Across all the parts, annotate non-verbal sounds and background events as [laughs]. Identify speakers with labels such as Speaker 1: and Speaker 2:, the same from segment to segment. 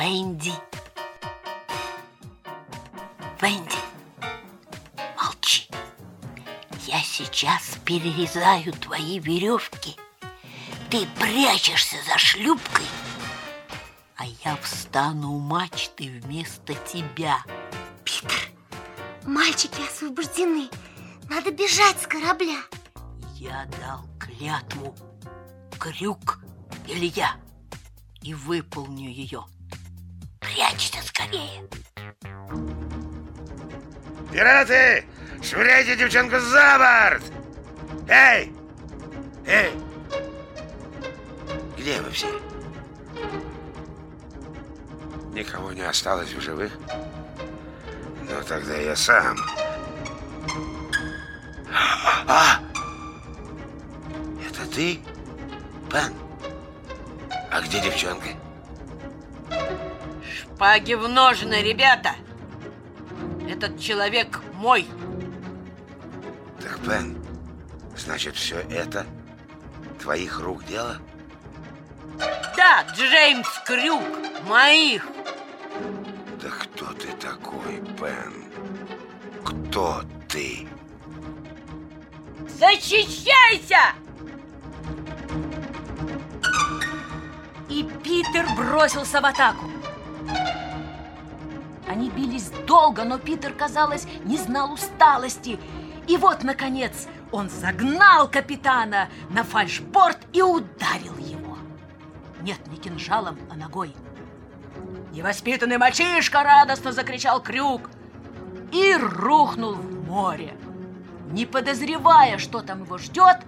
Speaker 1: Венди. Венди, молчи. Я сейчас перерезаю твои веревки. Ты прячешься за шлюпкой, а я встану у мачты вместо тебя.
Speaker 2: Питер, мальчики освобождены. Надо бежать с корабля.
Speaker 1: Я дал клятву. Крюк или я. И выполню ее. Прячься скорее.
Speaker 3: Пираты! Швыряйте девчонку за борт! Эй! Эй! Где вы все? Никого не осталось в живых? Ну, тогда я сам. А! Это ты, Пен? А где девчонка?
Speaker 1: Шпаги в ножны, ребята! Этот человек мой.
Speaker 3: Так, Пен, значит, все это твоих рук дело?
Speaker 1: Да, Джеймс Крюк, моих.
Speaker 3: Да кто ты такой, Пен? Кто ты?
Speaker 1: Защищайся!
Speaker 4: И Питер бросился в атаку. Они бились долго, но Питер, казалось, не знал усталости. И вот, наконец, он загнал капитана на фальшборд и ударил его. Нет, не кинжалом, а ногой. Невоспитанный мальчишка радостно закричал крюк и рухнул в море, не подозревая, что там его ждет,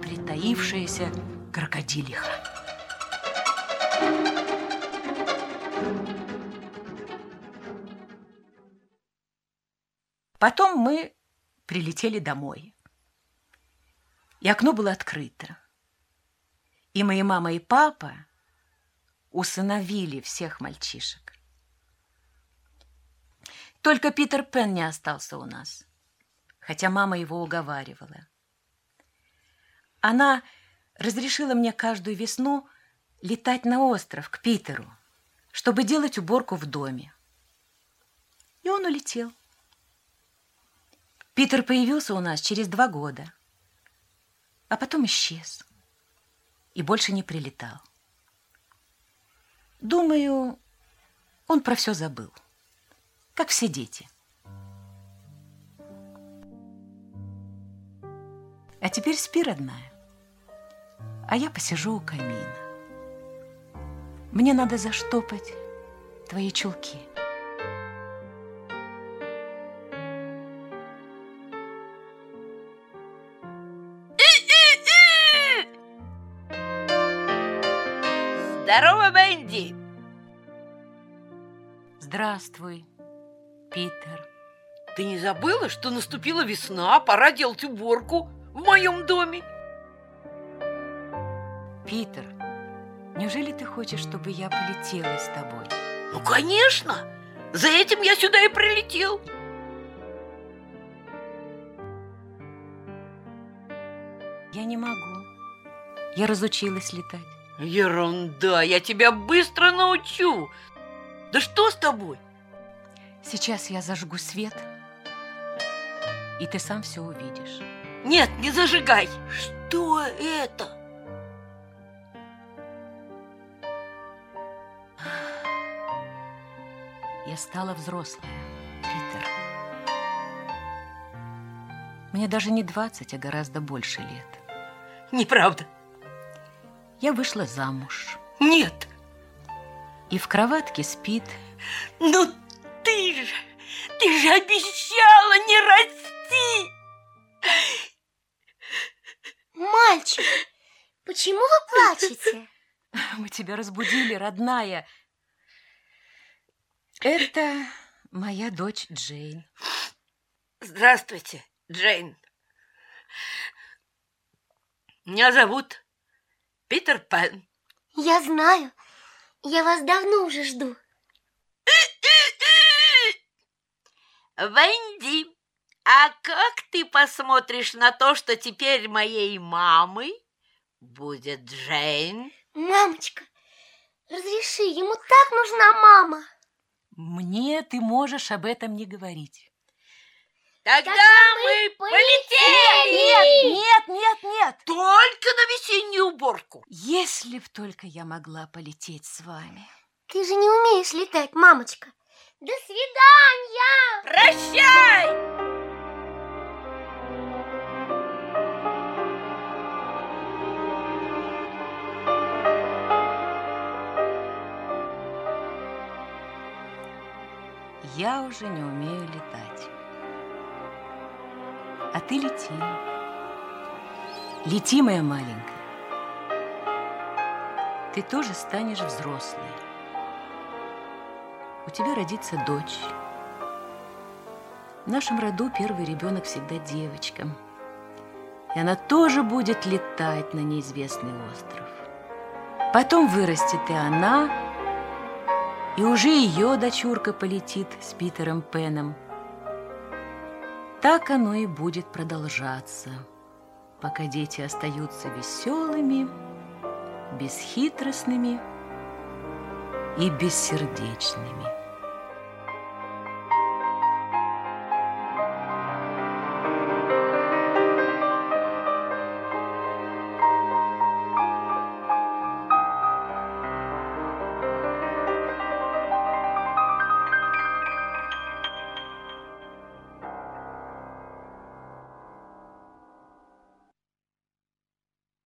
Speaker 4: притаившаяся крокодилиха. Потом мы прилетели домой. И окно было открыто. И мои мама и папа усыновили всех мальчишек. Только Питер Пен не остался у нас, хотя мама его уговаривала. Она разрешила мне каждую весну летать на остров к Питеру, чтобы делать уборку в доме. И он улетел. Питер появился у нас через два года, а потом исчез и больше не прилетал. Думаю, он про все забыл, как все дети. А теперь спи, родная, а я посижу у камина. Мне надо заштопать твои чулки.
Speaker 1: Здорово, Бенди!
Speaker 4: Здравствуй, Питер.
Speaker 1: Ты не забыла, что наступила весна, пора делать уборку в моем доме?
Speaker 4: Питер, неужели ты хочешь, чтобы я полетела с тобой?
Speaker 1: Ну, конечно! За этим я сюда и прилетел.
Speaker 4: Я не могу. Я разучилась летать.
Speaker 1: Ерунда, я тебя быстро научу. Да что с тобой?
Speaker 4: Сейчас я зажгу свет, и ты сам все увидишь.
Speaker 1: Нет, не зажигай. Что это?
Speaker 4: Я стала взрослая, Питер. Мне даже не 20, а гораздо больше лет.
Speaker 1: Неправда.
Speaker 4: Я вышла замуж.
Speaker 1: Нет.
Speaker 4: И в кроватке спит.
Speaker 1: Ну ты же, ты же обещала не расти.
Speaker 2: Мальчик, почему вы плачете? [laughs]
Speaker 4: Мы тебя разбудили, родная. Это моя дочь Джейн.
Speaker 1: Здравствуйте, Джейн. Меня зовут Питер Пен.
Speaker 2: Я знаю. Я вас давно уже жду.
Speaker 1: Венди, а как ты посмотришь на то, что теперь моей мамой будет Джейн?
Speaker 2: Мамочка, разреши ему так нужна мама.
Speaker 4: Мне ты можешь об этом не говорить.
Speaker 1: Тогда, мы
Speaker 2: полетели!
Speaker 4: Нет, нет, нет, нет!
Speaker 1: Только на весеннюю уборку.
Speaker 4: Если б только я могла полететь с вами.
Speaker 2: Ты же не умеешь летать, мамочка. До свидания!
Speaker 1: Прощай!
Speaker 4: Я уже не умею летать. А ты лети. Лети, моя маленькая. Ты тоже станешь взрослой. У тебя родится дочь. В нашем роду первый ребенок всегда девочка. И она тоже будет летать на неизвестный остров. Потом вырастет и она, и уже ее дочурка полетит с Питером Пеном. Так оно и будет продолжаться, пока дети остаются веселыми, бесхитростными и бессердечными.